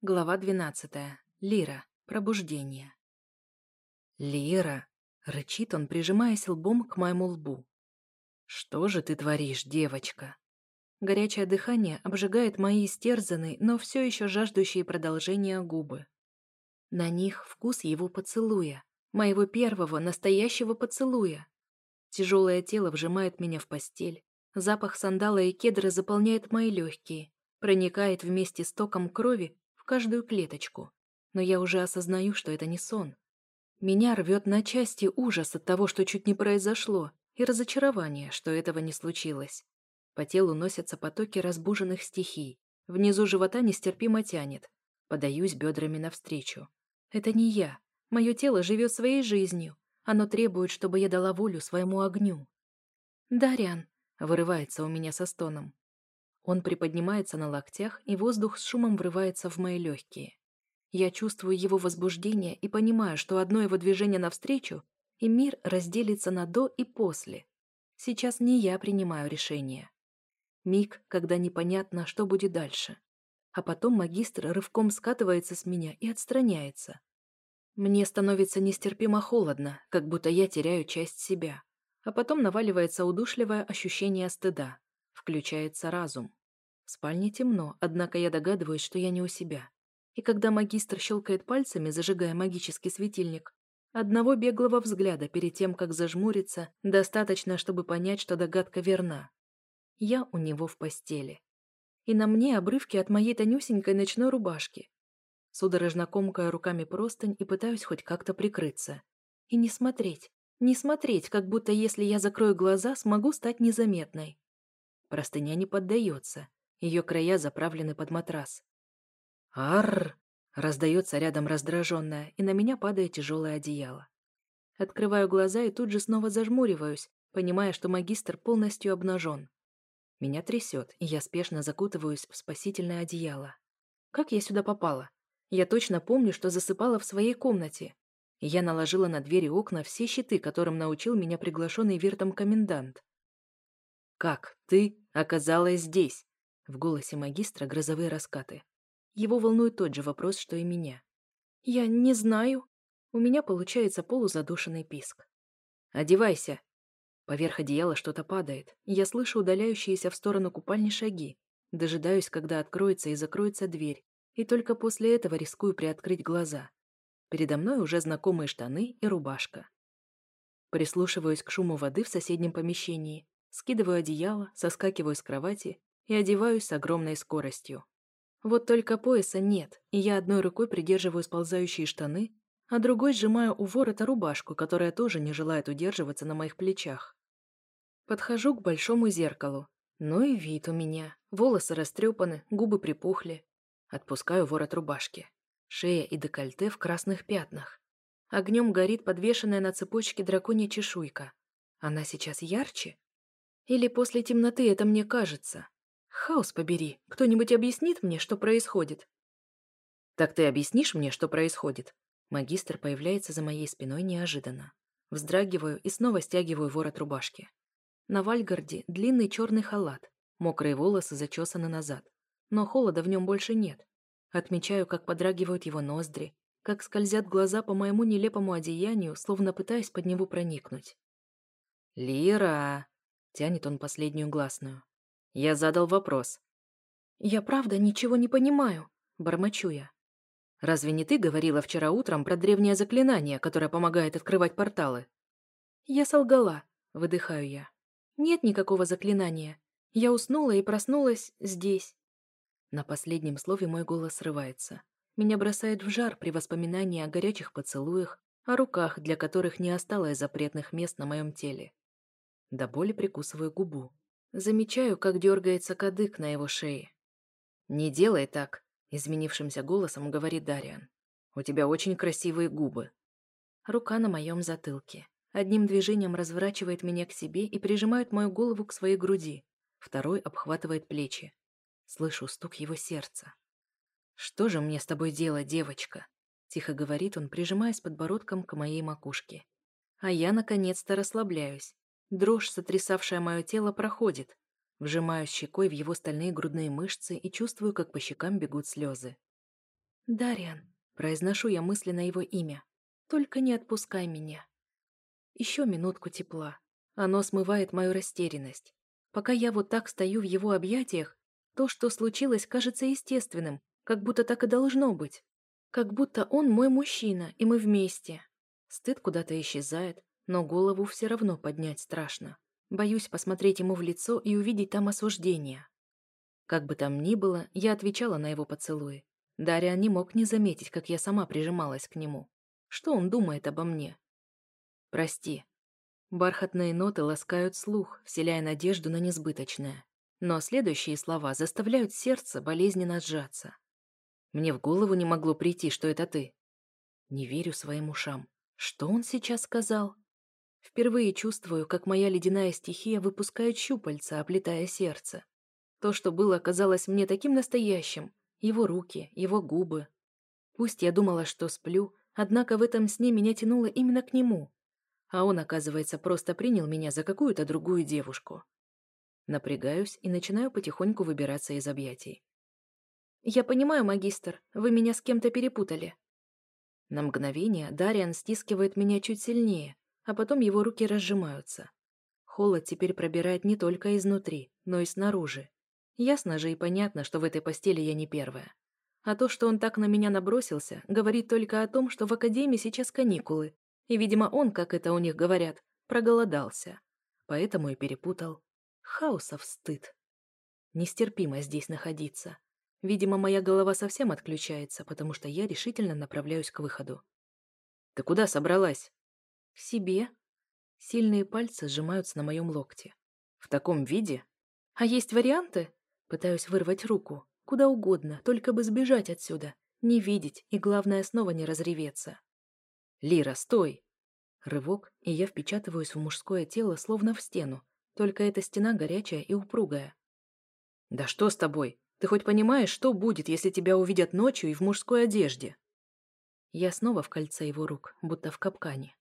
Глава 12. Лира. Пробуждение. «Лира!» — рычит он, прижимаясь лбом к моему лбу. «Что же ты творишь, девочка?» Горячее дыхание обжигает мои истерзанные, но все еще жаждущие продолжения губы. На них вкус его поцелуя, моего первого настоящего поцелуя. Тяжелое тело вжимает меня в постель. Запах сандала и кедра заполняет мои легкие, проникает вместе с током крови каждую клеточку. Но я уже осознаю, что это не сон. Меня рвет на части ужас от того, что чуть не произошло, и разочарование, что этого не случилось. По телу носятся потоки разбуженных стихий. Внизу живота нестерпимо тянет. Подаюсь бедрами навстречу. Это не я. Мое тело живет своей жизнью. Оно требует, чтобы я дала волю своему огню. «Дарян», — вырывается у меня со стоном. Он приподнимается на локтях, и воздух с шумом врывается в мои легкие. Я чувствую его возбуждение и понимаю, что одно его движение навстречу, и мир разделится на «до» и «после». Сейчас не я принимаю решение. Миг, когда непонятно, что будет дальше. А потом магистр рывком скатывается с меня и отстраняется. Мне становится нестерпимо холодно, как будто я теряю часть себя. А потом наваливается удушливое ощущение стыда. Включается разум. В спальне темно, однако я догадываюсь, что я не у себя. И когда магистр щелкает пальцами, зажигая магический светильник, одного беглого взгляда перед тем, как зажмуриться, достаточно, чтобы понять, что догадка верна. Я у него в постели. И на мне обрывки от моей тонюсенькой ночной рубашки. Судорожно комкаю руками простынь и пытаюсь хоть как-то прикрыться. И не смотреть, не смотреть, как будто если я закрою глаза, смогу стать незаметной. Простыня не поддается. Ее края заправлены под матрас. «Арр!» — раздается рядом раздраженная, и на меня падает тяжелое одеяло. Открываю глаза и тут же снова зажмуриваюсь, понимая, что магистр полностью обнажен. Меня трясет, и я спешно закутываюсь в спасительное одеяло. Как я сюда попала? Я точно помню, что засыпала в своей комнате. Я наложила на двери окна все щиты, которым научил меня приглашенный виртом комендант. «Как ты оказалась здесь?» В голосе магистра грозовые раскаты. Его волнует тот же вопрос, что и меня. «Я не знаю». У меня получается полузадушенный писк. «Одевайся». Поверх одеяла что-то падает, я слышу удаляющиеся в сторону купальни шаги. Дожидаюсь, когда откроется и закроется дверь, и только после этого рискую приоткрыть глаза. Передо мной уже знакомые штаны и рубашка. Прислушиваюсь к шуму воды в соседнем помещении, скидываю одеяло, соскакиваю с кровати и одеваюсь с огромной скоростью. Вот только пояса нет, и я одной рукой придерживаю сползающие штаны, а другой сжимаю у ворота рубашку, которая тоже не желает удерживаться на моих плечах. Подхожу к большому зеркалу. Ну и вид у меня. Волосы растрепаны, губы припухли. Отпускаю ворот рубашки. Шея и декольте в красных пятнах. Огнем горит подвешенная на цепочке драконья чешуйка. Она сейчас ярче? Или после темноты это мне кажется? Хаос побери, кто-нибудь объяснит мне, что происходит? Так ты объяснишь мне, что происходит? Магистр появляется за моей спиной неожиданно. Вздрагиваю и снова стягиваю ворот рубашки. На Вальгарде длинный черный халат, мокрые волосы зачесаны назад. Но холода в нем больше нет. Отмечаю, как подрагивают его ноздри, как скользят глаза по моему нелепому одеянию, словно пытаясь под него проникнуть. «Лира!» — тянет он последнюю гласную. Я задал вопрос. «Я правда ничего не понимаю», — бормочу я. «Разве не ты говорила вчера утром про древнее заклинание, которое помогает открывать порталы?» «Я солгала», — выдыхаю я. «Нет никакого заклинания. Я уснула и проснулась здесь». На последнем слове мой голос срывается. Меня бросает в жар при воспоминании о горячих поцелуях, о руках, для которых не осталось запретных мест на моем теле. До боли прикусываю губу. Замечаю, как дергается кадык на его шее. «Не делай так», — изменившимся голосом говорит Дариан. «У тебя очень красивые губы». Рука на моем затылке. Одним движением разворачивает меня к себе и прижимает мою голову к своей груди. Второй обхватывает плечи. Слышу стук его сердца. «Что же мне с тобой делать, девочка?» Тихо говорит он, прижимаясь подбородком к моей макушке. А я, наконец-то, расслабляюсь. Дрожь, сотрясавшая мое тело, проходит. Вжимаю щекой в его стальные грудные мышцы и чувствую, как по щекам бегут слезы. «Дариан», — произношу я мысленно его имя, — «только не отпускай меня». Еще минутку тепла. Оно смывает мою растерянность. Пока я вот так стою в его объятиях, то, что случилось, кажется естественным, как будто так и должно быть. Как будто он мой мужчина, и мы вместе. Стыд куда-то исчезает, но голову все равно поднять страшно. Боюсь посмотреть ему в лицо и увидеть там осуждение. Как бы там ни было, я отвечала на его поцелуи. Дарья не мог не заметить, как я сама прижималась к нему. Что он думает обо мне? Прости. Бархатные ноты ласкают слух, вселяя надежду на несбыточное. Но следующие слова заставляют сердце болезненно сжаться. Мне в голову не могло прийти, что это ты. Не верю своим ушам. Что он сейчас сказал? Впервые чувствую, как моя ледяная стихия выпускает щупальца, оплетая сердце. То, что было, казалось мне таким настоящим. Его руки, его губы. Пусть я думала, что сплю, однако в этом сне меня тянуло именно к нему. А он, оказывается, просто принял меня за какую-то другую девушку. Напрягаюсь и начинаю потихоньку выбираться из объятий. «Я понимаю, магистр, вы меня с кем-то перепутали». На мгновение Дариан стискивает меня чуть сильнее, а потом его руки разжимаются. Холод теперь пробирает не только изнутри, но и снаружи. Ясно же и понятно, что в этой постели я не первая. А то, что он так на меня набросился, говорит только о том, что в академии сейчас каникулы, и, видимо, он, как это у них говорят, проголодался. Поэтому и перепутал. Хаосов стыд. Нестерпимо здесь находиться. Видимо, моя голова совсем отключается, потому что я решительно направляюсь к выходу. «Ты куда собралась?» «К себе». Сильные пальцы сжимаются на моем локте. «В таком виде?» «А есть варианты?» Пытаюсь вырвать руку. Куда угодно, только бы сбежать отсюда. Не видеть и, главное, снова не разреветься. «Лира, стой!» Рывок, и я впечатываюсь в мужское тело, словно в стену. Только эта стена горячая и упругая. «Да что с тобой? Ты хоть понимаешь, что будет, если тебя увидят ночью и в мужской одежде?» Я снова в кольце его рук, будто в капкане.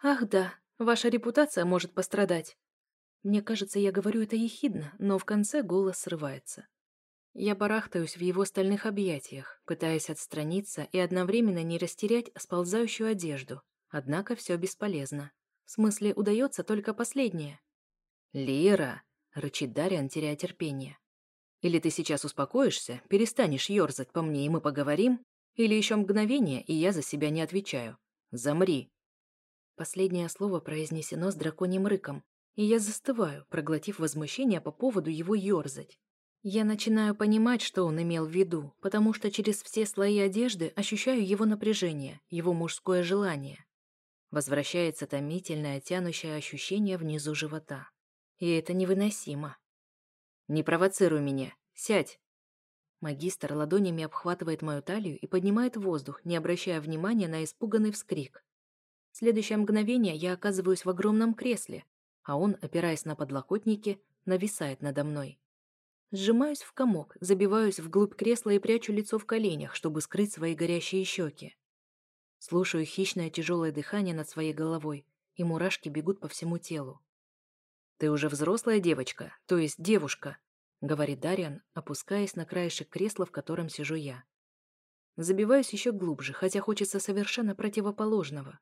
«Ах да, ваша репутация может пострадать». Мне кажется, я говорю это ехидно, но в конце голос срывается. Я барахтаюсь в его стальных объятиях, пытаясь отстраниться и одновременно не растерять сползающую одежду. Однако все бесполезно. В смысле, удается только последнее. «Лира!» — рычит Дарьян, теряя терпение. «Или ты сейчас успокоишься, перестанешь ерзать по мне, и мы поговорим, или еще мгновение, и я за себя не отвечаю. Замри!» Последнее слово произнесено с драконьим рыком, и я застываю, проглотив возмущение по поводу его ерзать. Я начинаю понимать, что он имел в виду, потому что через все слои одежды ощущаю его напряжение, его мужское желание. Возвращается томительное, тянущее ощущение внизу живота. И это невыносимо. «Не провоцируй меня! Сядь!» Магистр ладонями обхватывает мою талию и поднимает воздух, не обращая внимания на испуганный вскрик следующее мгновение я оказываюсь в огромном кресле, а он, опираясь на подлокотники, нависает надо мной. Сжимаюсь в комок, забиваюсь вглубь кресла и прячу лицо в коленях, чтобы скрыть свои горящие щеки. Слушаю хищное тяжелое дыхание над своей головой, и мурашки бегут по всему телу. «Ты уже взрослая девочка, то есть девушка», — говорит Дарьян, опускаясь на краешек кресла, в котором сижу я. Забиваюсь еще глубже, хотя хочется совершенно противоположного.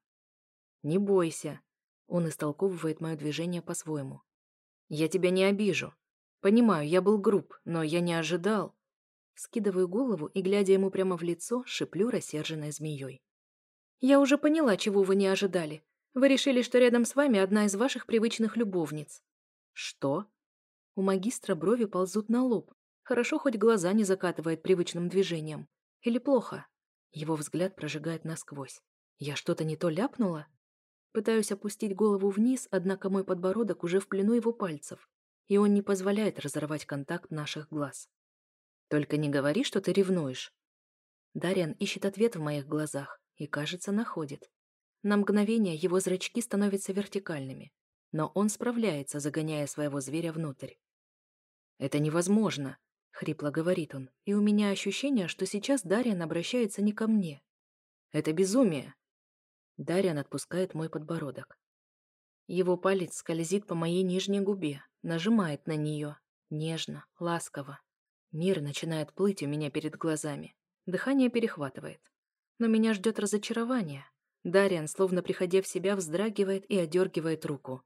«Не бойся». Он истолковывает мое движение по-своему. «Я тебя не обижу. Понимаю, я был груб, но я не ожидал». Скидываю голову и, глядя ему прямо в лицо, шиплю рассерженной змеей. «Я уже поняла, чего вы не ожидали. Вы решили, что рядом с вами одна из ваших привычных любовниц». «Что?» У магистра брови ползут на лоб. Хорошо, хоть глаза не закатывает привычным движением. Или плохо? Его взгляд прожигает насквозь. Я что-то не то ляпнула? Пытаюсь опустить голову вниз, однако мой подбородок уже в плену его пальцев, и он не позволяет разорвать контакт наших глаз. «Только не говори, что ты ревнуешь». Дарьян ищет ответ в моих глазах и, кажется, находит. На мгновение его зрачки становятся вертикальными, но он справляется, загоняя своего зверя внутрь. «Это невозможно», — хрипло говорит он, и у меня ощущение, что сейчас Дарьян обращается не ко мне. «Это безумие. Дарьян отпускает мой подбородок. Его палец скользит по моей нижней губе, нажимает на нее. Нежно, ласково. Мир начинает плыть у меня перед глазами. Дыхание перехватывает. Но меня ждет разочарование. Дариан, словно приходя в себя, вздрагивает и одергивает руку.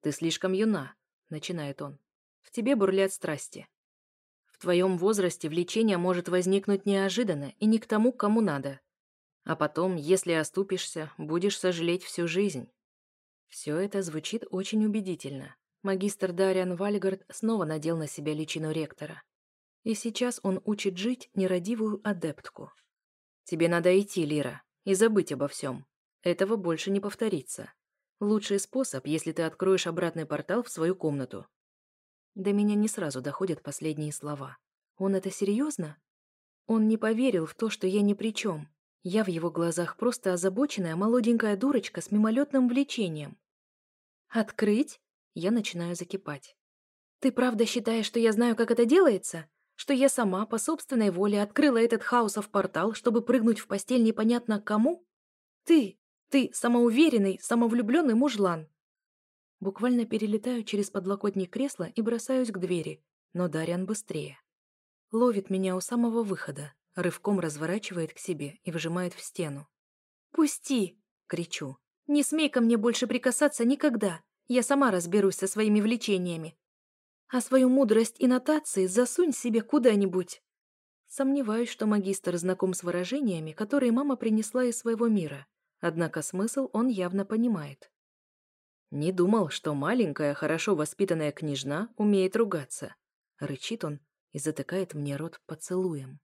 «Ты слишком юна», — начинает он. «В тебе бурлят страсти. В твоем возрасте влечение может возникнуть неожиданно и не к тому, кому надо. А потом, если оступишься, будешь сожалеть всю жизнь». Все это звучит очень убедительно. Магистр Дариан Вальгард снова надел на себя личину ректора. И сейчас он учит жить нерадивую адептку. «Тебе надо идти, Лира, и забыть обо всем. Этого больше не повторится. Лучший способ, если ты откроешь обратный портал в свою комнату». До меня не сразу доходят последние слова. Он это серьезно? Он не поверил в то, что я ни при чем. Я в его глазах просто озабоченная молоденькая дурочка с мимолетным влечением. «Открыть?» Я начинаю закипать. «Ты правда считаешь, что я знаю, как это делается? Что я сама, по собственной воле, открыла этот хаосов портал, чтобы прыгнуть в постель непонятно кому? Ты, ты самоуверенный, самовлюбленный мужлан!» Буквально перелетаю через подлокотник кресла и бросаюсь к двери, но Дарьян быстрее. Ловит меня у самого выхода, рывком разворачивает к себе и выжимает в стену. «Пусти!» — кричу. «Не смей ко мне больше прикасаться никогда! Я сама разберусь со своими влечениями. А свою мудрость и нотации засунь себе куда-нибудь. Сомневаюсь, что магистр знаком с выражениями, которые мама принесла из своего мира. Однако смысл он явно понимает. «Не думал, что маленькая, хорошо воспитанная княжна умеет ругаться», — рычит он и затыкает мне рот поцелуем.